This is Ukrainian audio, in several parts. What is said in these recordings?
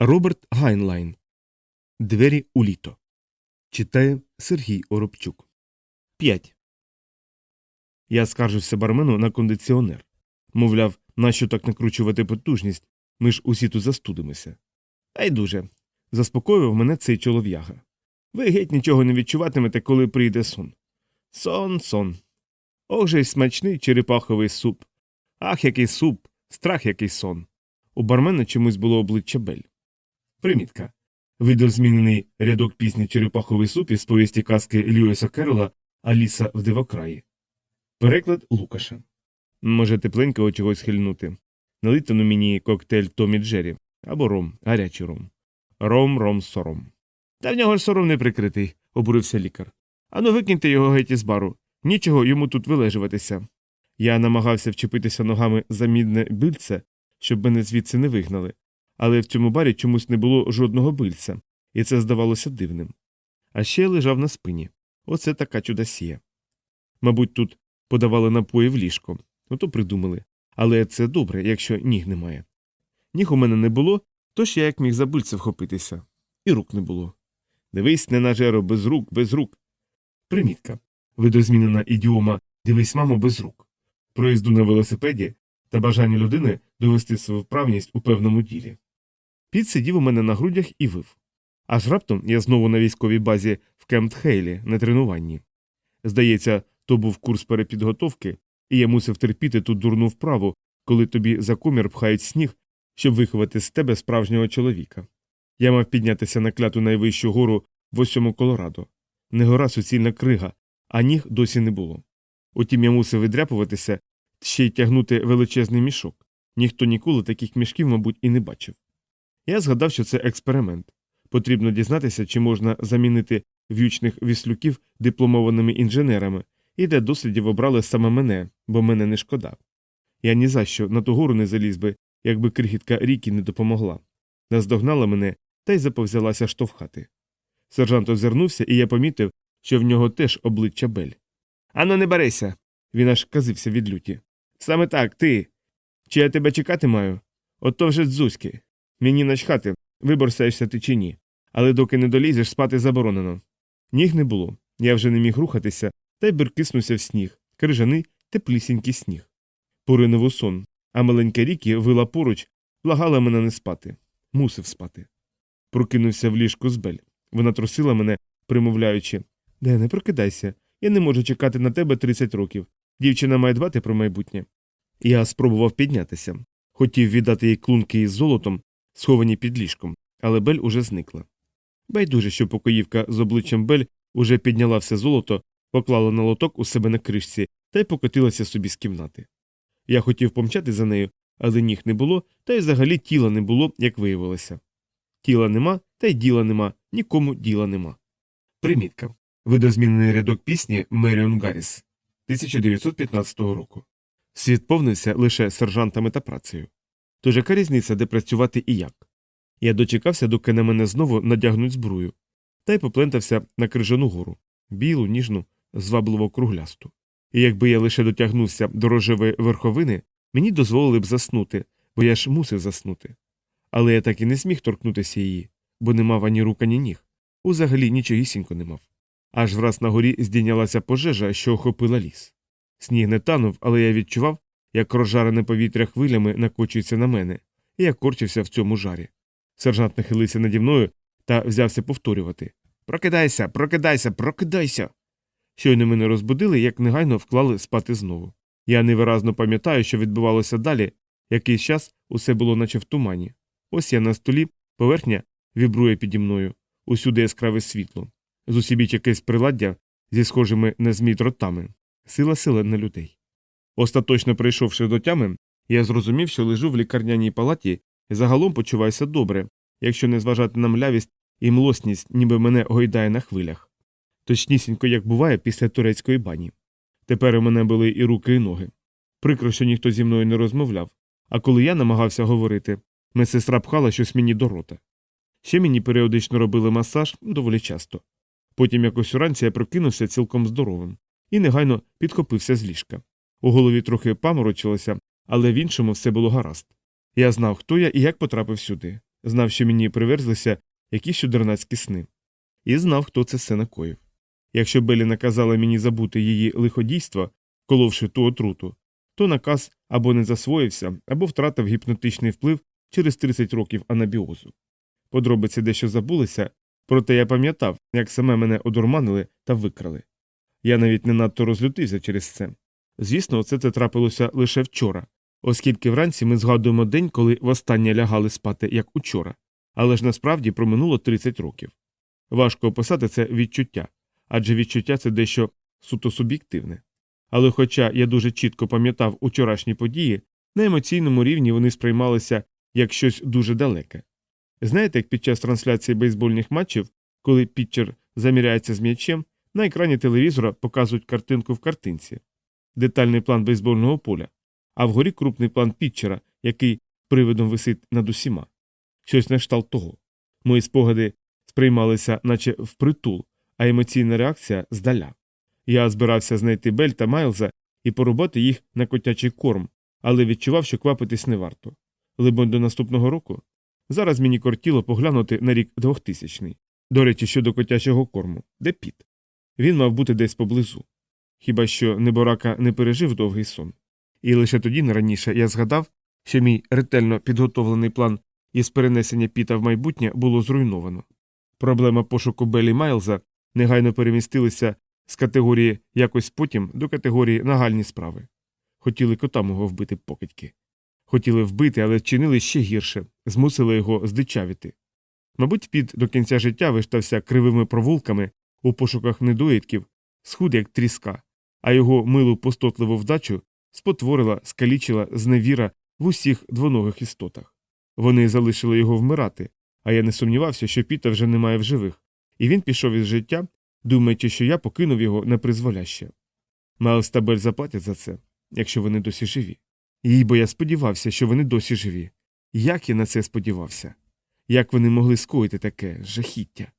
Роберт Гайнлайн. Двері у літо. Читає Сергій Оробчук. 5. Я скаржився бармену на кондиціонер. Мовляв, нащо так накручувати потужність, ми ж усі тут застудимося. Та дуже. Заспокоював мене цей чолов'яга. Ви геть нічого не відчуватимете, коли прийде сон. Сон, сон. Ох же й смачний черепаховий суп. Ах, який суп, страх який сон. У бармена чомусь було обличчя Бель. Примітка. Видозмінений рядок пісні Черепаховий суп із повісті казки Льюіса Керрола Аліса в дивокраї. Переклад Лукаша. Може, тепленького чогось хильнути. Налити на мені коктейль Томі Джері або ром, гарячий ром. Ром, ром, сором. Та в нього ж сором не прикритий, обурився лікар. Ану, викиньте його геть із бару. Нічого йому тут вилежуватися. Я намагався вчепитися ногами за мідне бильце, щоб мене звідси не вигнали, але в цьому барі чомусь не було жодного бильця, і це здавалося дивним. А ще лежав на спині. Оце така чудосія. Мабуть, тут подавали напої в ліжко, ото придумали. Але це добре, якщо ніг немає. Ніг у мене не було, тож я як міг за бильце вхопитися. І рук не було. Дивись, не нажеро, без рук, без рук. Примітка. Видозмінена ідіома Дивись, мамо, без рук. Проїзду на велосипеді та бажання людини довести свою вправність у певному ділі. Піт сидів у мене на грудях і вив. Аж раптом я знову на військовій базі в Кемптхейлі на тренуванні. Здається, то був курс перепідготовки, і я мусив терпіти ту дурну вправу, коли тобі за комір пхають сніг, щоб виховати з тебе справжнього чоловіка. Я мав піднятися на кляту найвищу гору в осьому Колорадо. Не гора суцільна крига, а ніг досі не було. Утім, я мусив відряпуватися ще й тягнути величезний мішок. Ніхто ніколи таких мішків, мабуть, і не бачив. Я згадав, що це експеримент. Потрібно дізнатися, чи можна замінити в'ючних віслюків дипломованими інженерами, і для дослідів обрали саме мене, бо мене не шкода. Я ні за що на ту гору не заліз би, якби крихітка ріки не допомогла. Наздогнала мене та й заповзялася штовхати. Сержант озирнувся, і я помітив, що в нього теж обличчя Бель. Ану, не берися. Він аж казився від люті. Саме так, ти. Чи я тебе чекати маю? Ото вже дзузьки. Мені начхати, виборсаєшся ти чи ні. Але доки не долізеш, спати заборонено. Ніг не було. Я вже не міг рухатися, та й беркиснувся в сніг, крижаний, теплісінький сніг. Поринув у сон, а маленька рікі вила поруч, благала мене не спати. Мусив спати. Прокинувся в ліжку з бель. Вона трусила мене, примовляючи Де не прокидайся, я не можу чекати на тебе 30 років. Дівчина має дбати про майбутнє. Я спробував піднятися. Хотів віддати їй клунки із золотом, сховані під ліжком, але Бель уже зникла. Байдуже, що покоївка з обличчям Бель уже підняла все золото, поклала на лоток у себе на кришці та й покотилася собі з кімнати. Я хотів помчати за нею, але ніг не було, та й взагалі тіла не було, як виявилося. Тіла нема, та й діла нема, нікому діла нема. Примітка. Видозмінений рядок пісні Меріон Гарріс 1915 року. Світ повнився лише сержантами та працею. Тож яка різниця, де працювати і як? Я дочекався, доки на мене знову надягнуть збрую, та й поплентався на крижану гору білу, ніжну, звабливо круглясту. І якби я лише дотягнувся до рожевої верховини, мені дозволили б заснути, бо я ж мусив заснути. Але я так і не зміг торкнутися її, бо не мав ані рук, ані ніг. Узагалі нічогісінько не мав. Аж враз на горі здійнялася пожежа, що охопила ліс. Сніг не танув, але я відчував, як розжарене повітря хвилями накочується на мене, і я корчився в цьому жарі. Сержант нахилився наді мною та взявся повторювати Прокидайся, прокидайся, прокидайся. Щойно мене розбудили, як негайно вклали спати знову. Я невиразно пам'ятаю, що відбувалося далі, якийсь час усе було наче в тумані. Ось я на столі, поверхня вібрує піді мною, усюди яскраве світло, зусібіч якесь приладдя зі схожими на змій дротами, сила сила на людей. Остаточно прийшовши до тями, я зрозумів, що лежу в лікарняній палаті і загалом почуваюся добре, якщо не зважати на млявість і млосність, ніби мене гойдає на хвилях. Точнісінько, як буває після турецької бані. Тепер у мене були і руки, і ноги. Прикро, що ніхто зі мною не розмовляв, а коли я намагався говорити, медсестра пхала щось мені до рота. Ще мені періодично робили масаж доволі часто. Потім якось уранці я прокинувся цілком здоровим і негайно підхопився з ліжка. У голові трохи паморочилося, але в іншому все було гаразд. Я знав, хто я і як потрапив сюди. знав, що мені приверзлися якісь чудернацькі сни, і знав, хто це все накоїв. Якщо Белі наказала мені забути її лиходійство, коловши ту отруту, то наказ або не засвоївся, або втратив гіпнотичний вплив через 30 років анабіозу. Подробиці дещо забулися, проте я пам'ятав, як саме мене одурманили та викрали. Я навіть не надто розлютився через це. Звісно, це це трапилося лише вчора, оскільки вранці ми згадуємо день, коли востаннє лягали спати, як учора, але ж насправді проминуло 30 років. Важко описати це відчуття, адже відчуття це дещо суто суб'єктивне. Але хоча я дуже чітко пам'ятав учорашні події, на емоційному рівні вони сприймалися як щось дуже далеке. Знаєте, як під час трансляції бейсбольних матчів, коли пітчер заміряється з м'ячем, на екрані телевізора показують картинку в картинці, детальний план бейсбольного поля, а вгорі крупний план пітчера, який привидом висить над усіма. Щось на кшталт того. Мої спогади сприймалися, наче впритул, а емоційна реакція здаля. Я збирався знайти Бель та Майлза і порубати їх на котячий корм, але відчував, що квапитись не варто. Либонь до наступного року. Зараз мені кортіло поглянути на рік 2000 До речі, щодо котячого корму, де піт? Він мав бути десь поблизу. Хіба що неборака не пережив довгий сон. І лише тоді раніше я згадав, що мій ретельно підготовлений план із перенесення піта в майбутнє було зруйновано. Проблема пошуку Белі Майлза негайно перемістилася з категорії якось потім до категорії нагальні справи. Хотіли кота мого вбити покидьки. Хотіли вбити, але вчинили ще гірше, змусили його здичавіти. Мабуть, під до кінця життя виштався кривими провулками у пошуках недоїдків, схуд як тріска, а його милу пустотливу вдачу спотворила, скалічила зневіра в усіх двоногих істотах. Вони залишили його вмирати, а я не сумнівався, що Піта вже немає в живих, і він пішов із життя, думаючи, що я покинув його на призволяще. Майлз та Бель заплатять за це, якщо вони досі живі. Їй бо я сподівався, що вони досі живі. Як я на це сподівався? Як вони могли скоїти таке жахіття?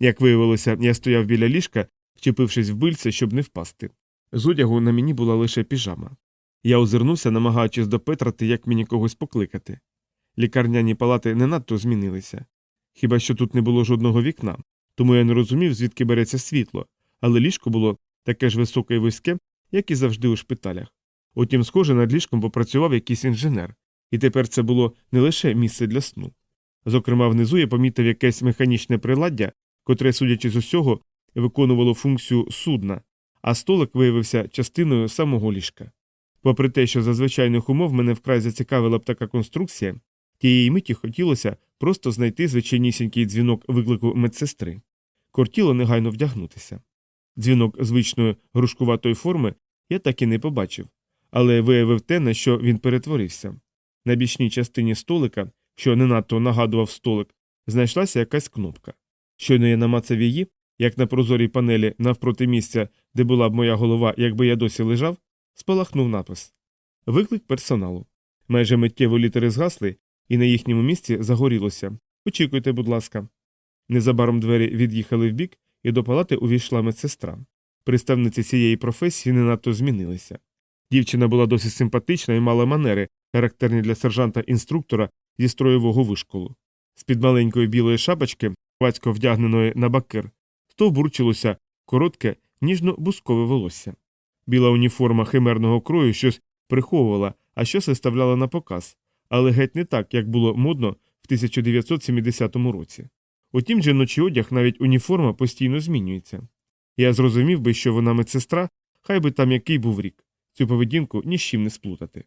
Як виявилося, я стояв біля ліжка, вчепившись в бильце, щоб не впасти. З одягу на мені була лише піжама. Я озирнувся, намагаючись допетрати, як мені когось покликати. Лікарняні палати не надто змінилися. Хіба що тут не було жодного вікна, тому я не розумів, звідки береться світло, але ліжко було таке ж високе і вузьке, як і завжди у шпиталях. Утім, схоже, над ліжком попрацював якийсь інженер, і тепер це було не лише місце для сну. Зокрема, внизу я помітив якесь механічне приладдя, котре, судячи з усього, виконувало функцію судна, а столик виявився частиною самого ліжка. Попри те, що за звичайних умов мене вкрай зацікавила б така конструкція, тієї миті хотілося просто знайти звичайнісінький дзвінок виклику медсестри. Кортіло негайно вдягнутися. Дзвінок звичної грушкуватої форми я так і не побачив, але виявив те, на що він перетворився. На бічній частині столика, що не надто нагадував столик, знайшлася якась кнопка. Щойно я намацав її, як на прозорій панелі навпроти місця, де була б моя голова, якби я досі лежав, спалахнув напис Виклик персоналу. Майже миттєво літери згасли, і на їхньому місці загорілося. Очікуйте, будь ласка. Незабаром двері від'їхали вбік, і до палати увійшла медсестра. Представниці цієї професії не надто змінилися. Дівчина була досить симпатична і мала манери, характерні для сержанта інструктора зі строєвого вишколу. З під маленької білої шапочки, батько вдягненої на бакир, стовбурчилося коротке, ніжно-бускове волосся. Біла уніформа химерного крою щось приховувала, а щось виставляла на показ, але геть не так, як було модно в 1970 році. Утім, жіночий одяг, навіть уніформа постійно змінюється. Я зрозумів би, що вона медсестра, хай би там який був рік. Цю поведінку ні з чим не сплутати.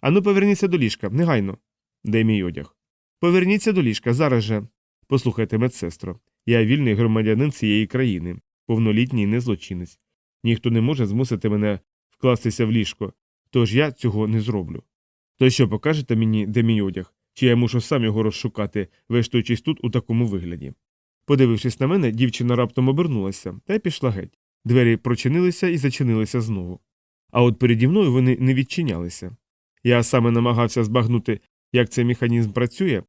Ану, поверніться до ліжка, негайно. Де мій одяг? Поверніться до ліжка, зараз же. Послухайте, медсестро, я вільний громадянин цієї країни, повнолітній незлочинець. Ніхто не може змусити мене вкластися в ліжко, тож я цього не зроблю. То що покажете мені, де мій одяг, чи я мушу сам його розшукати, вештуючись тут у такому вигляді? Подивившись на мене, дівчина раптом обернулася та й пішла геть. Двері прочинилися і зачинилися знову. А от переді мною вони не відчинялися. Я саме намагався збагнути, як цей механізм працює,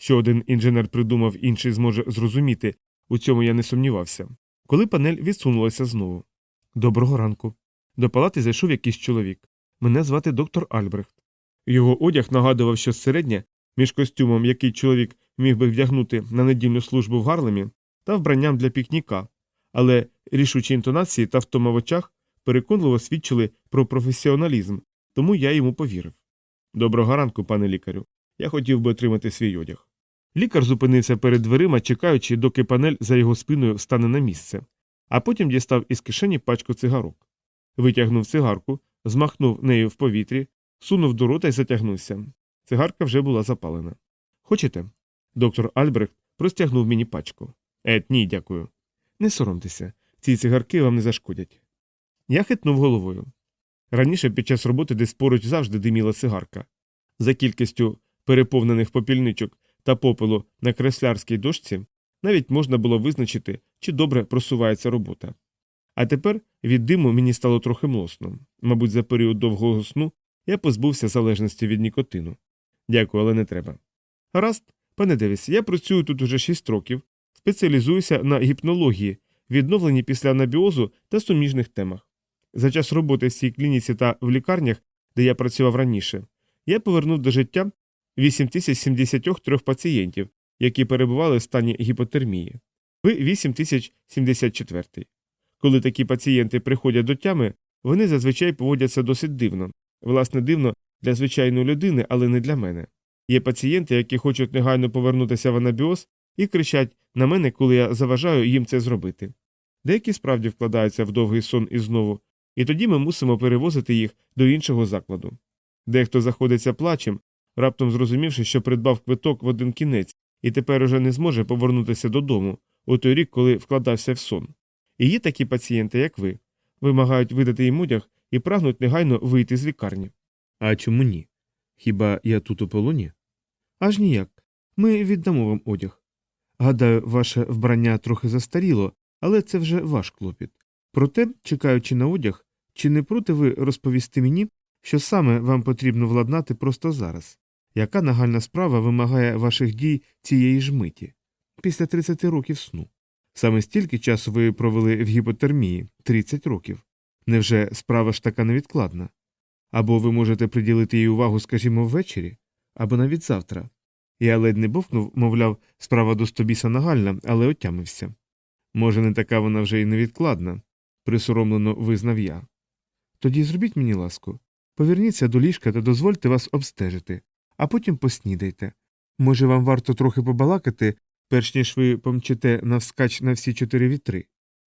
що один інженер придумав, інший зможе зрозуміти, у цьому я не сумнівався. Коли панель відсунулася знову. Доброго ранку. До палати зайшов якийсь чоловік. Мене звати доктор Альбрехт. Його одяг нагадував щось середнє між костюмом, який чоловік міг би вдягнути на недільну службу в Гарлемі та вбранням для пікніка, але рішучі інтонації та втома в очах переконливо свідчили про професіоналізм, тому я йому повірив. Доброго ранку, пане лікарю. Я хотів би отримати свій одяг. Лікар зупинився перед дверима, чекаючи, доки панель за його спиною стане на місце, а потім дістав із кишені пачку цигарок. Витягнув цигарку, змахнув нею в повітрі, сунув до рота і затягнувся. Цигарка вже була запалена. Хочете? Доктор Альбрехт простягнув мені пачку. Ет, ні, дякую. Не соромтеся, ці цигарки вам не зашкодять. Я хитнув головою. Раніше під час роботи десь поруч завжди диміла цигарка. За кількістю переповнених попільничок та попелу на креслярській дошці навіть можна було визначити, чи добре просувається робота. А тепер від диму мені стало трохи млосно. Мабуть, за період довгого сну я позбувся залежності від нікотину. Дякую, але не треба. Гаразд, пане Девіс, я працюю тут уже 6 років, спеціалізуюся на гіпнології, відновленні після анабіозу та суміжних темах. За час роботи в цій клініці та в лікарнях, де я працював раніше, я повернув до життя 8073 пацієнтів, які перебували в стані гіпотермії. Ви 8074. Коли такі пацієнти приходять до тями, вони зазвичай поводяться досить дивно. Власне, дивно для звичайної людини, але не для мене. Є пацієнти, які хочуть негайно повернутися в анабіоз і кричать на мене, коли я заважаю їм це зробити. Деякі справді вкладаються в довгий сон і знову, і тоді ми мусимо перевозити їх до іншого закладу. Дехто заходиться плачем, раптом зрозумівши, що придбав квиток в один кінець і тепер уже не зможе повернутися додому у той рік, коли вкладався в сон. І є такі пацієнти, як ви, вимагають видати їм одяг і прагнуть негайно вийти з лікарні. А чому ні? Хіба я тут у полоні? Аж ніяк. Ми віддамо вам одяг. Гадаю, ваше вбрання трохи застаріло, але це вже ваш клопіт. Проте, чекаючи на одяг, чи не проти ви розповісти мені, що саме вам потрібно владнати просто зараз? Яка нагальна справа вимагає ваших дій цієї ж миті? Після 30 років сну. Саме стільки часу ви провели в гіпотермії 30 років. Невже справа ж така невідкладна? Або ви можете приділити їй увагу, скажімо, ввечері, або навіть завтра. Я ледь не бовкнув, мовляв, справа до стобіса нагальна, але отямився. Може, не така вона вже й невідкладна, присоромлено визнав я. Тоді зробіть мені ласку, поверніться до ліжка та дозвольте вас обстежити, а потім поснідайте. Може, вам варто трохи побалакати, перш ніж ви помчите навскач на всі чотири вітри.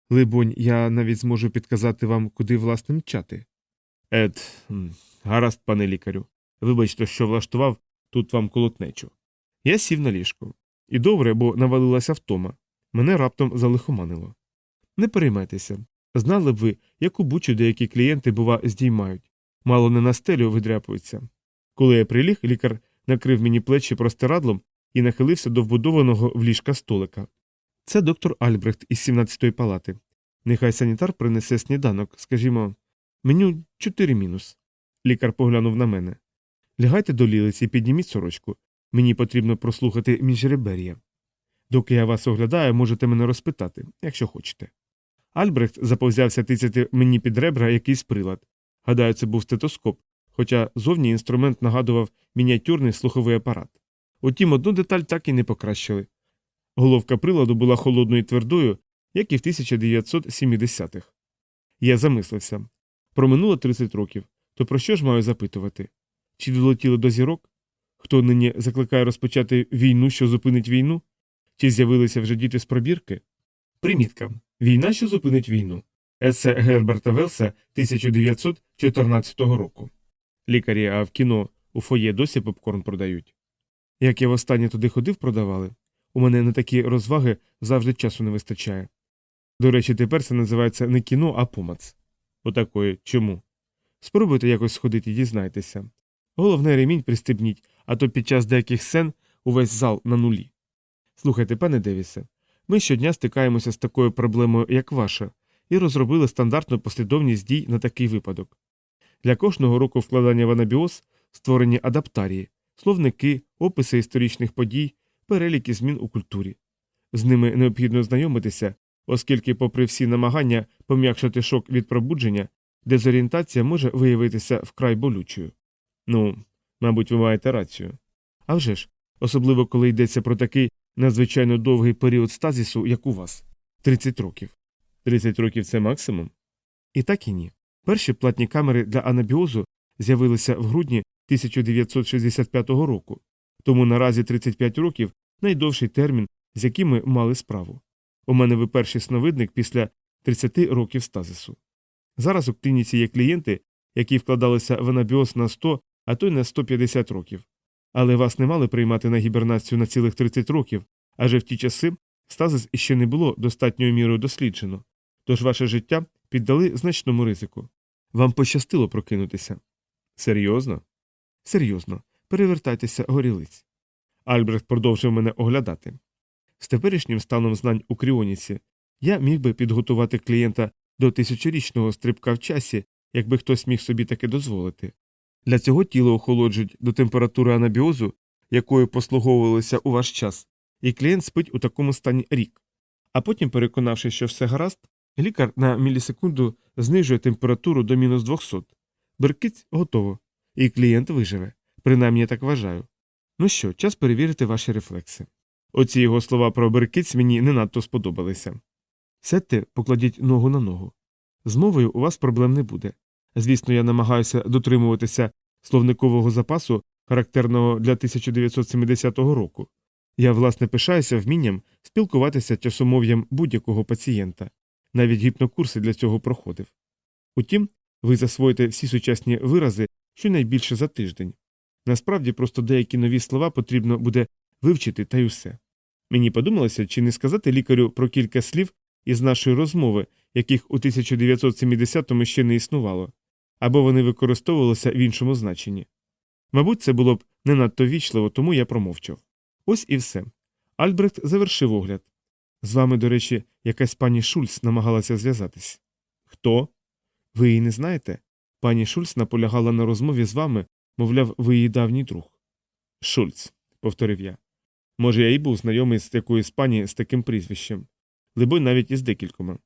Либонь, я навіть зможу підказати вам, куди власне мчати. Ед, гаразд, пане лікарю. Вибачте, що влаштував тут вам колотнечу. Я сів на ліжко. І добре, бо навалилася втома. Мене раптом залихоманило. Не переймайтеся. Знали б ви, яку бучу деякі клієнти, бува, здіймають. Мало не на стелю видряпуються. Коли я приліг, лікар накрив мені плечі простирадлом і нахилився до вбудованого в ліжка столика. Це доктор Альбрехт із 17-ї палати. Нехай санітар принесе сніданок, скажімо, меню 4 мінус. Лікар поглянув на мене. Лягайте до лілиці підніміть сорочку. Мені потрібно прослухати міжребер'я. Доки я вас оглядаю, можете мене розпитати, якщо хочете. Альбрехт заповзявся тицяти мені під ребра якийсь прилад. Гадаю, це був стетоскоп, хоча зовні інструмент нагадував мініатюрний слуховий апарат. Утім, одну деталь так і не покращили. Головка приладу була холодною і твердою, як і в 1970-х. Я замислився. Проминуло 30 років. То про що ж маю запитувати? Чи долетіло до зірок? Хто нині закликає розпочати війну, що зупинить війну? Чи з'явилися вже діти з пробірки? Примітка. Війна, що зупинить війну. Есе Герберта Велса 1914 року. Лікарі, а в кіно у фоє досі попкорн продають. Як я востаннє туди ходив, продавали. У мене на такі розваги завжди часу не вистачає. До речі, тепер це називається не кіно, а помац. Отакої чому? Спробуйте якось сходити і дізнайтеся. Головне ремінь пристебніть, а то під час деяких сцен увесь зал на нулі. Слухайте, пане Девісе, ми щодня стикаємося з такою проблемою, як ваша, і розробили стандартну послідовність дій на такий випадок. Для кожного року вкладання в анабіоз створені адаптарії, словники, описи історичних подій, переліки змін у культурі. З ними необхідно знайомитися, оскільки, попри всі намагання пом'якшити шок від пробудження, дезорієнтація може виявитися вкрай болючою. Ну, мабуть, ви маєте рацію. А вже ж, особливо коли йдеться про такий надзвичайно довгий період стазісу, як у вас 30 років. 30 років це максимум? І так і ні. Перші платні камери для анабіозу з'явилися в грудні 1965 року, тому наразі 35 років найдовший термін, з яким ми мали справу. У мене ви перший сновидник після 30 років стазису. Зараз у клініці є клієнти, які вкладалися в анабіоз на 100, а то й на 150 років. Але вас не мали приймати на гібернацію на цілих 30 років, адже в ті часи стазис іще не було достатньою мірою досліджено, тож ваше життя піддали значному ризику. Вам пощастило прокинутися. Серйозно? Серйозно. Перевертайтеся горілиць. Альбрехт продовжив мене оглядати. З теперішнім станом знань у кріоніці я міг би підготувати клієнта до тисячорічного стрибка в часі, якби хтось міг собі таке дозволити. Для цього тіло охолоджують до температури анабіозу, якою послуговувалися у ваш час, і клієнт спить у такому стані рік. А потім, переконавшись, що все гаразд, лікар на мілісекунду знижує температуру до мінус 200. Беркиць готово, і клієнт виживе. Принаймні я так вважаю. Ну що, час перевірити ваші рефлекси. Оці його слова про беркиць мені не надто сподобалися. Сядьте, покладіть ногу на ногу. З мовою у вас проблем не буде. Звісно, я намагаюся дотримуватися словникового запасу, характерного для 1970 року. Я, власне, пишаюся вмінням спілкуватися часомов'ям будь-якого пацієнта, навіть гіпнокурси для цього проходив. Утім, ви засвоїте всі сучасні вирази щонайбільше за тиждень. Насправді, просто деякі нові слова потрібно буде вивчити та й усе. Мені подумалося, чи не сказати лікарю про кілька слів із нашої розмови, яких у 1970-му ще не існувало, або вони використовувалися в іншому значенні. Мабуть, це було б не надто вічливо, тому я промовчав. Ось і все. Альбрехт завершив огляд. З вами, до речі, якась пані Шульц намагалася зв'язатись. Хто? Ви її не знаєте? Пані Шульц наполягала на розмові з вами, мовляв, ви її давній друг. Шульц, повторив я. Може, я і був знайомий з якоюсь пані з таким прізвищем, либо навіть із декількома.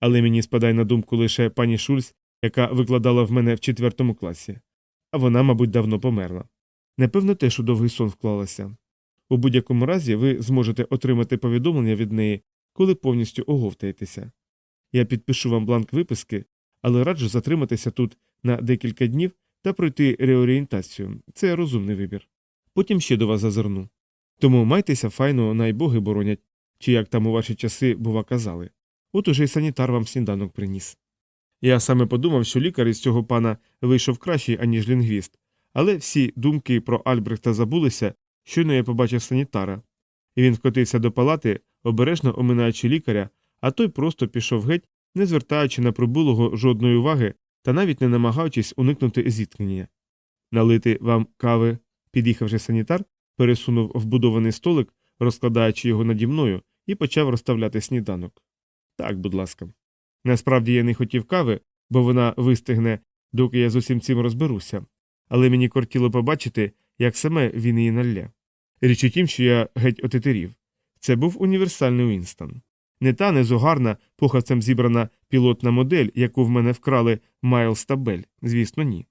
Але мені спадає на думку лише пані Шульц, яка викладала в мене в четвертому класі, а вона, мабуть, давно померла. Непевно, теж у довгий сон вклалася. У будь-якому разі ви зможете отримати повідомлення від неї, коли повністю оговтаєтеся. Я підпишу вам бланк виписки, але раджу затриматися тут на декілька днів та пройти реорієнтацію це розумний вибір. Потім ще до вас зазирну. Тому майтеся файно, найбоги боронять, чи як там у ваші часи, бува, казали. От уже й санітар вам сніданок приніс. Я саме подумав, що лікар із цього пана вийшов кращий, аніж лінгвіст, але всі думки про Альбрехта забулися, щойно я побачив санітара. І він вкотився до палати, обережно оминаючи лікаря, а той просто пішов геть, не звертаючи на прибулого жодної уваги та навіть не намагаючись уникнути зіткнення. Налити вам кави, під'їхавши санітар, пересунув вбудований столик, розкладаючи його наді мною, і почав розставляти сніданок. Так, будь ласка. Насправді я не хотів кави, бо вона вистигне, доки я з усім цим розберуся, але мені кортіло побачити, як саме він її налє. Річ у тім, що я геть отетерів. Це був універсальний Уінстон. Не та незугарна, похавцем зібрана пілотна модель, яку в мене вкрали Майлз та звісно, ні.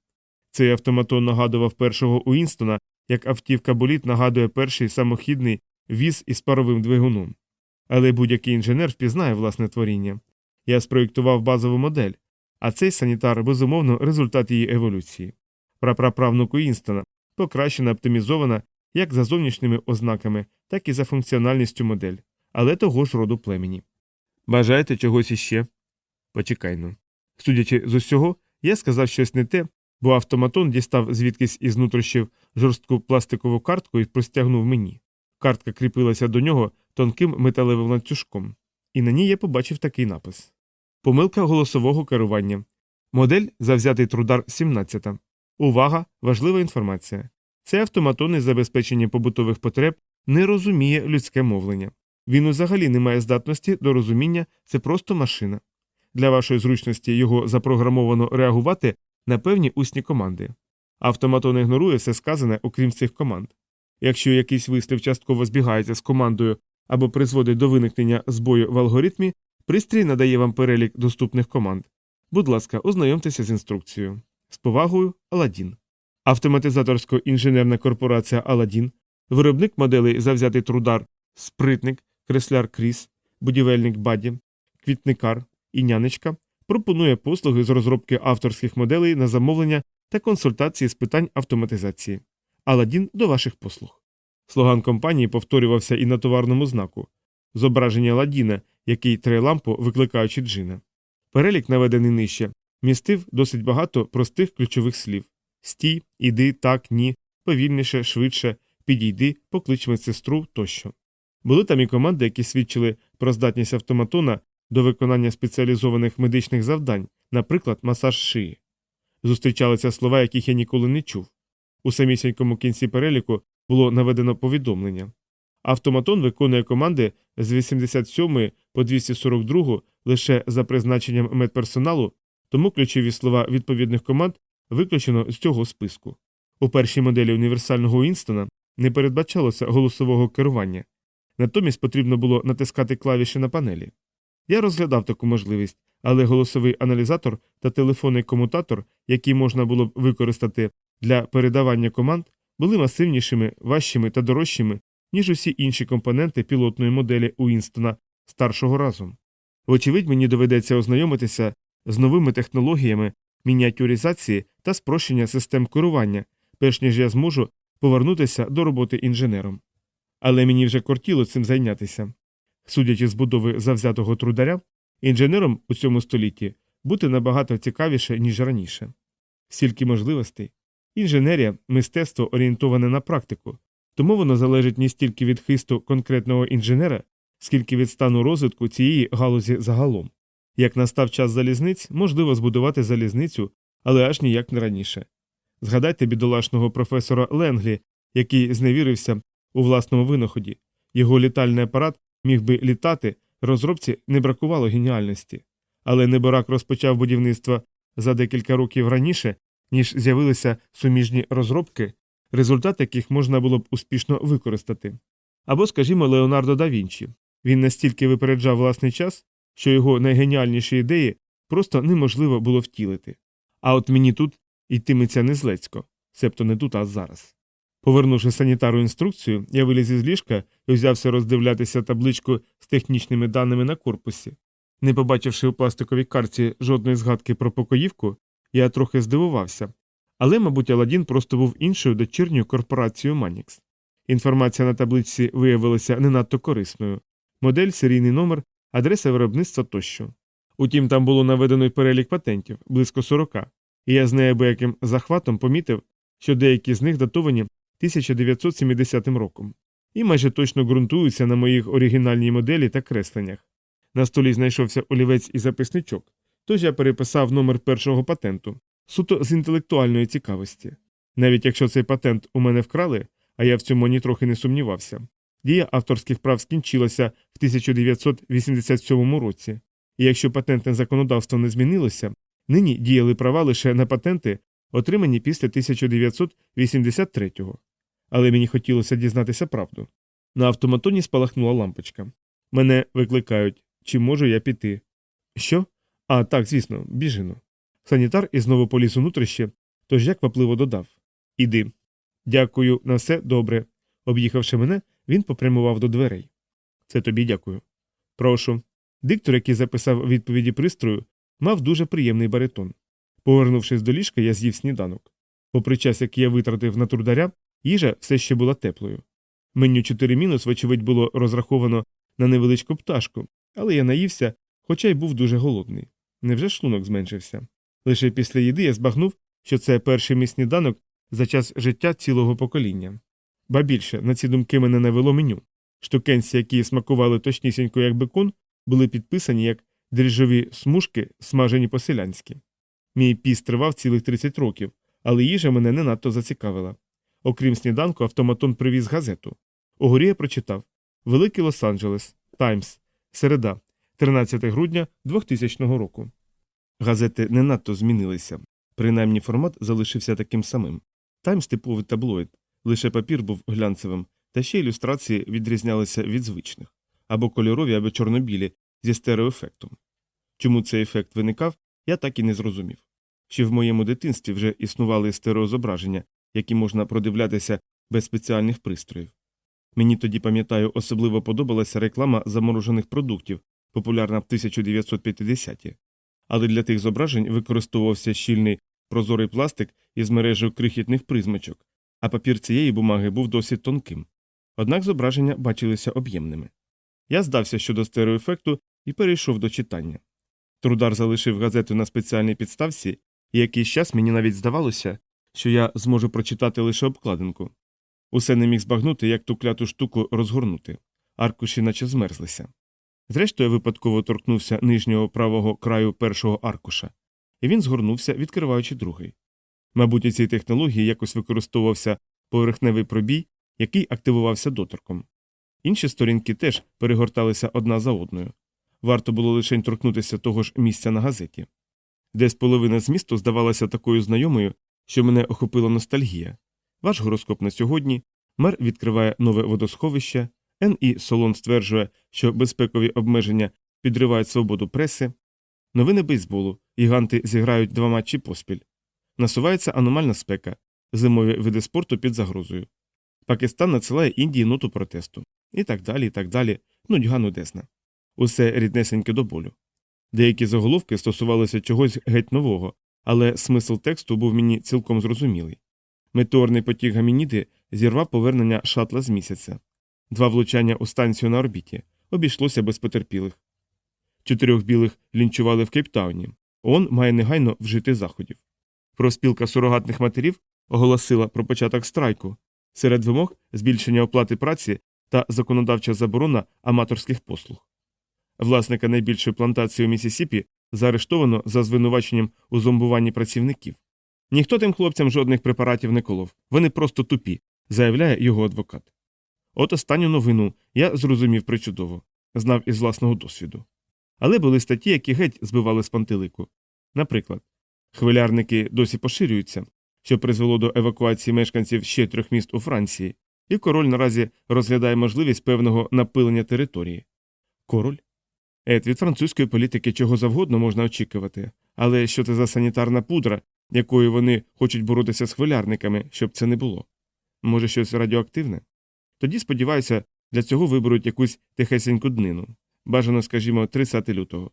Цей автоматон нагадував першого Уінстона, як автівка боліт нагадує перший самохідний віз із паровим двигуном. Але будь-який інженер впізнає власне творіння. Я спроєктував базову модель, а цей санітар, безумовно, результат її еволюції. Прапраправнук Уінстона покращена, оптимізована як за зовнішніми ознаками, так і за функціональністю модель, але того ж роду племені. Бажаєте чогось іще? Почекайно. Судячи з усього, я сказав щось не те, бо автоматон дістав звідкись із нутрощів жорстку пластикову картку і простягнув мені. Картка кріпилася до нього тонким металевим ланцюжком, і на ній я побачив такий напис Помилка голосового керування. Модель завзятий трудар 17. Увага! Важлива інформація. Цей автоматон забезпечення побутових потреб не розуміє людське мовлення. Він взагалі не має здатності до розуміння, це просто машина. Для вашої зручності його запрограмовано реагувати на певні усні команди. Автоматон ігнорує все сказане, окрім цих команд. Якщо якийсь вислів частково збігається з командою або призводить до виникнення збою в алгоритмі, пристрій надає вам перелік доступних команд. Будь ласка, ознайомтеся з інструкцією. З повагою Аладдін. Автоматизаторсько інженерна корпорація Аладдін Виробник моделей завзятий трудар, спритник, кресляр Кріс, будівельник Баді, квітникар і нянечка пропонує послуги з розробки авторських моделей на замовлення та консультації з питань автоматизації. Аладдін до ваших послуг. Слоган компанії повторювався і на товарному знаку зображення Аладдіна, який тре лампу, викликаючи джина. Перелік, наведений нижче, містив досить багато простих ключових слів стій, іди, так, ні, повільніше, швидше, підійди, поклич медсестру тощо. Були там і команди, які свідчили про здатність автоматона до виконання спеціалізованих медичних завдань, наприклад, масаж шиї. Зустрічалися слова, яких я ніколи не чув. У самісінькому кінці переліку було наведено повідомлення. Автоматон виконує команди з 87 по 242 лише за призначенням медперсоналу, тому ключові слова відповідних команд виключено з цього списку. У першій моделі універсального Уінстона не передбачалося голосового керування, натомість потрібно було натискати клавіші на панелі. Я розглядав таку можливість, але голосовий аналізатор та телефонний комутатор, які можна було б використати для передавання команд, були масивнішими, важчими та дорожчими, ніж усі інші компоненти пілотної моделі Уінстона старшого разом. Вочевидь, мені доведеться ознайомитися з новими технологіями мініатюризації та спрощення систем керування, перш ніж я зможу повернутися до роботи інженером. Але мені вже кортіло цим зайнятися. Судячи з будови завзятого трударя, інженером у цьому столітті бути набагато цікавіше, ніж раніше. Стільки можливостей. Інженерія мистецтво орієнтоване на практику, тому воно залежить не стільки від хисту конкретного інженера, скільки від стану розвитку цієї галузі загалом. Як настав час залізниць, можливо збудувати залізницю, але аж ніяк не раніше. Згадайте бідолашного професора Ленглі, який зневірився у власному винаході. Його літальний апарат міг би літати, розробці не бракувало геніальності. Але Неборак розпочав будівництво за декілька років раніше, ніж з'явилися суміжні розробки, результат яких можна було б успішно використати. Або, скажімо, Леонардо да Вінчі. Він настільки випереджав власний час, що його найгеніальніші ідеї просто неможливо було втілити. А от мені тут йтиметься не злецько, себто не тут, а зараз. Повернувши санітару інструкцію, я виліз із ліжка і взявся роздивлятися табличку з технічними даними на корпусі. Не побачивши у пластиковій карті жодної згадки про покоївку, я трохи здивувався, але, мабуть, Аладдін просто був іншою дочірньою корпорацією Манікс. Інформація на табличці виявилася не надто корисною модель, серійний номер, адреса виробництва тощо. Утім, там було наведено перелік патентів близько 40, і я з неабияким захватом помітив, що деякі з них датовані 1970 роком, і майже точно ґрунтуються на моїх оригінальній моделі та кресленнях. На столі знайшовся олівець і записничок, тож я переписав номер першого патенту, суто з інтелектуальної цікавості. Навіть якщо цей патент у мене вкрали, а я в цьому нітрохи не сумнівався. Дія авторських прав скінчилася в 1987 році, і якщо патентне законодавство не змінилося, нині діяли права лише на патенти, отримані після 1983-го. Але мені хотілося дізнатися правду. На автоматоні спалахнула лампочка. Мене викликають, чи можу я піти. Що? А, так, звісно, біжино. Санітар і знову поліз у нутрище, тож як квапливо додав Іди. Дякую, на все добре. Об'їхавши мене, він попрямував до дверей. Це тобі дякую. Прошу. Диктор, який записав відповіді пристрою, мав дуже приємний баритон. Повернувшись до ліжка, я з'їв сніданок. Попри час, який я витратив на трударя, їжа все ще була теплою. Меню 4 мінус, вочевидь, було розраховано на невеличку пташку, але я наївся, хоча й був дуже голодний. Невже шлунок зменшився? Лише після їди я збагнув, що це перший мій сніданок за час життя цілого покоління. Ба більше на ці думки мене навело меню. Штукенці, які смакували точнісінько як бекон, були підписані як дріжджові смужки, смажені по-селянськи. Мій піст тривав цілих 30 років, але їжа мене не надто зацікавила. Окрім сніданку, автоматон привіз газету. Угорі я прочитав Великий Лос-Анджелес, Таймс, середа, 13 грудня 2000 року. Газети не надто змінилися, принаймні формат залишився таким самим. Таймс типовий таблоїд, лише папір був глянцевим, та ще ілюстрації відрізнялися від звичних або кольорові, або чорнобілі зі стереоефектом. Чому цей ефект виникав, я так і не зрозумів. Ще в моєму дитинстві вже існували стереозображення, які можна продивлятися без спеціальних пристроїв. Мені тоді, пам'ятаю, особливо подобалася реклама заморожених продуктів, популярна в 1950-ті. Але для тих зображень використовувався щільний прозорий пластик із мережею крихітних призмочок, а папір цієї бумаги був досить тонким. Однак зображення бачилися об'ємними. Я здався щодо стереоефекту і перейшов до читання. Трудар залишив газету на спеціальній підставці, і якийсь час мені навіть здавалося, що я зможу прочитати лише обкладинку. Усе не міг збагнути, як ту кляту штуку розгорнути. Аркуші наче змерзлися. Зрештою, я випадково торкнувся нижнього правого краю першого аркуша, і він згорнувся, відкриваючи другий. Мабуть, у цій технології якось використовувався поверхневий пробій, який активувався доторком. Інші сторінки теж перегорталися одна за одною. Варто було лише торкнутися того ж місця на газеті. Десь половина змісту здавалася такою знайомою, що мене охопила ностальгія. Ваш гороскоп на сьогодні, мер відкриває нове водосховище, Н.І. Солон стверджує, що безпекові обмеження підривають свободу преси, новини бейсболу, гіганти зіграють два матчі поспіль. Насувається аномальна спека, зимові види спорту під загрозою. Пакистан надсилає Індії ноту протесту. І так далі, і так далі, нудьга нудесна. Усе ріднесеньке до болю. Деякі заголовки стосувалися чогось геть нового, але смисл тексту був мені цілком зрозумілий. Метеорний потік гамініди зірвав повернення шатла з місяця. Два влучання у станцію на орбіті обійшлося без потерпілих. Чотирьох білих лінчували в Кейптауні. ООН має негайно вжити заходів. Проспілка сурогатних матерів оголосила про початок страйку. Серед вимог збільшення оплати праці та законодавча заборона аматорських послуг. Власника найбільшої плантації у Місісіпі заарештовано за звинуваченням у зомбуванні працівників. Ніхто тим хлопцям жодних препаратів не колов, вони просто тупі, заявляє його адвокат. От останню новину я зрозумів причудово, знав із власного досвіду. Але були статті, які геть збивали з пантелику. Наприклад, хвилярники досі поширюються, що призвело до евакуації мешканців ще трьох міст у Франції, і король наразі розглядає можливість певного напилення території. Король? Ет, від французької політики чого завгодно можна очікувати, але що це за санітарна пудра, якою вони хочуть боротися з хвилярниками, щоб це не було? Може, щось радіоактивне? Тоді, сподіваюся, для цього виберуть якусь тихесеньку днину. Бажано, скажімо, 30 лютого.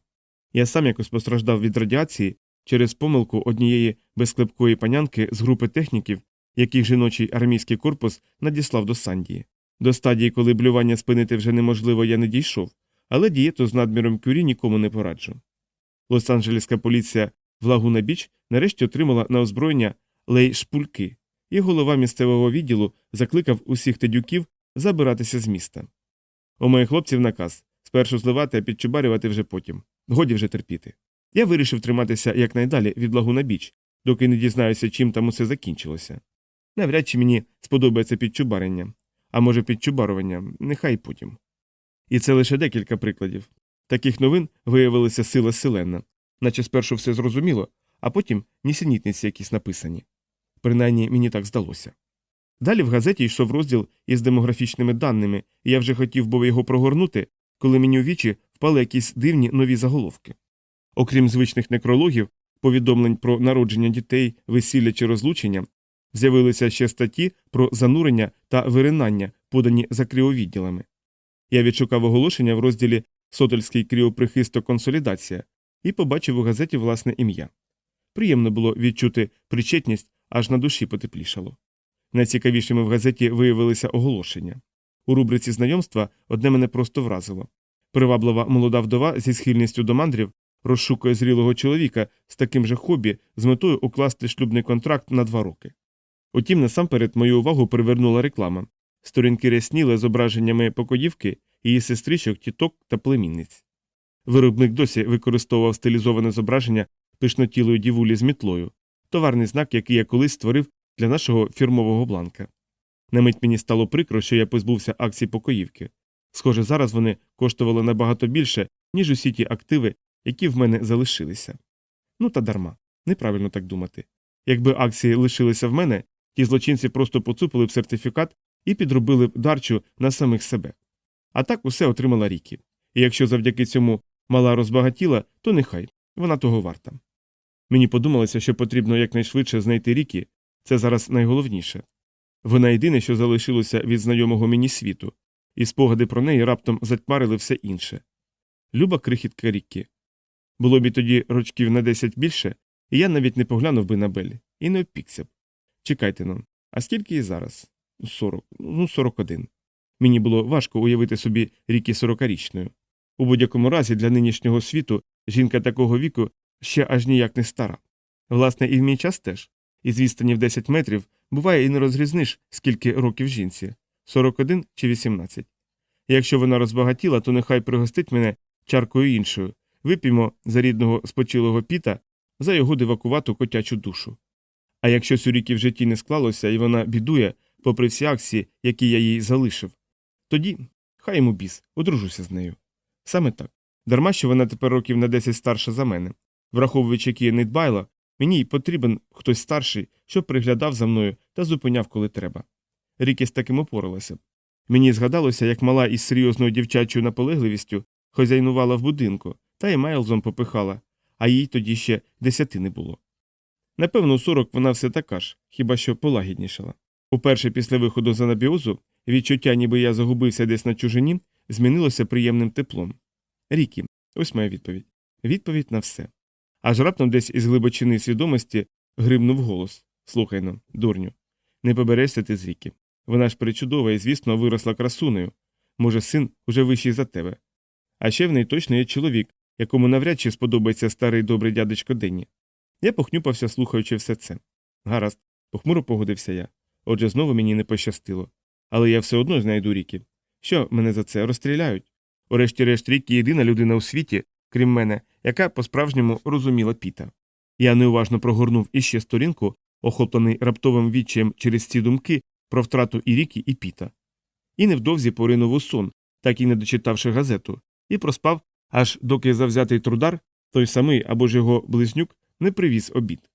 Я сам якось постраждав від радіації через помилку однієї безклепкої панянки з групи техніків, яких жіночий армійський корпус надіслав до Сандії. До стадії, коли блювання спинити вже неможливо, я не дійшов, але дієту з надміром кюрі нікому не пораджу. Лос-Анджелеська поліція в Лагуна Біч нарешті отримала на озброєння лей шпульки, і голова місцевого відділу закликав усіх тедюків забиратися з міста. У моїх хлопців наказ спершу зливати, а підчубарювати вже потім. Годі вже терпіти. Я вирішив триматися якнайдалі від Лагуна Біч, доки не дізнаюся, чим там усе закінчилося. Навряд чи мені сподобається підчубарення, а може підчубарування, нехай потім. І це лише декілька прикладів. Таких новин виявилася сила селена, наче спершу все зрозуміло, а потім нісенітниці якісь написані. Принаймні мені так здалося. Далі в газеті йшов розділ із демографічними даними, і я вже хотів був його прогорнути, коли мені у вічі впали якісь дивні нові заголовки. Окрім звичних некрологів, повідомлень про народження дітей, весілля чи розлучення, з'явилися ще статті про занурення та виринання, подані за кріовідділами. Я відшукав оголошення в розділі Сотельський кріоприхисток консолідація і побачив у газеті власне ім'я. Приємно було відчути причетність, аж на душі потеплішало. Найцікавішими в газеті виявилися оголошення. У рубриці знайомства одне мене просто вразило. Приваблива молода вдова зі схильністю до мандрів розшукує зрілого чоловіка з таким же хобі з метою укласти шлюбний контракт на два роки. Утім, насамперед мою увагу привернула реклама. Сторінки рясніли зображеннями покоївки, її сестричок, тіток та племінниць. Виробник досі використовував стилізоване зображення пишнотілої дівулі з мітлою, товарний знак, який я колись створив для нашого фірмового бланка. На мить мені стало прикро, що я позбувся акцій покоївки. Схоже, зараз вони коштували набагато більше, ніж усі ті активи, які в мене залишилися. Ну та дарма, неправильно так думати. Якби акції лишилися в мене, ті злочинці просто поцупили б сертифікат і підробили б дарчу на самих себе. А так усе отримала Рікі. І якщо завдяки цьому мала розбагатіла, то нехай вона того варта. Мені подумалося, що потрібно якнайшвидше знайти Рікі, це зараз найголовніше. Вона єдине, що залишилося від знайомого мені світу, і спогади про неї раптом затьмарили все інше. Люба крихітка ріки. Було б і тоді рочків на десять більше, і я навіть не поглянув би на Беллі, і не опікся б. Чекайте но, а скільки їй зараз? Сорок, ну, сорок один. Мені було важко уявити собі ріки сорокарічною. У будь-якому разі для нинішнього світу жінка такого віку ще аж ніяк не стара. Власне, і в мій час теж. Із відстані в 10 метрів буває і не розрізниш, скільки років жінці 41 чи 18. Якщо вона розбагатіла, то нехай пригостить мене чаркою іншою, вип'ємо за рідного спочилого піта за його дивакувату котячу душу. А якщо сюріки в житті не склалося і вона бідує, попри всі акції, які я їй залишив, тоді хай йому біс, одружуся з нею. Саме так. Дарма що вона тепер років на 10 старша за мене. Враховуючи, які я не дбайла, мені й потрібен хтось старший, щоб приглядав за мною та зупиняв, коли треба. Рікі з таким опоралася. Мені згадалося, як мала із серйозною дівчачою наполегливістю хозяйнувала в будинку, та й Майлзом попихала, а їй тоді ще десяти не було. Напевно, у сорок вона все така ж, хіба що полагіднішала. Уперше після виходу з анабіозу відчуття, ніби я загубився десь на чужині, змінилося приємним теплом. Рікі, ось моя відповідь. Відповідь на все. Аж раптом десь із глибочини свідомості гримнув голос Слухай ну, дурню, не поберешся ти з ріки. Вона ж причудова і, звісно, виросла красунею. Може, син уже вищий за тебе. А ще в неї точно є чоловік, якому навряд чи сподобається старий добрий дядечко Денні. Я похнюпався, слухаючи все це. Гаразд, похмуро погодився я. Отже, знову мені не пощастило. Але я все одно знайду ріки. Що мене за це розстріляють? Урешті-решт Рікі єдина людина у світі, крім мене, яка по-справжньому розуміла піта. Я неуважно прогорнув іще сторінку, охоплений раптовим відчаєм через ці думки про втрату і ріки, і піта. І невдовзі поринув у сон, так і не дочитавши газету, і проспав, аж доки завзятий трудар, той самий або ж його близнюк, не привіз обід.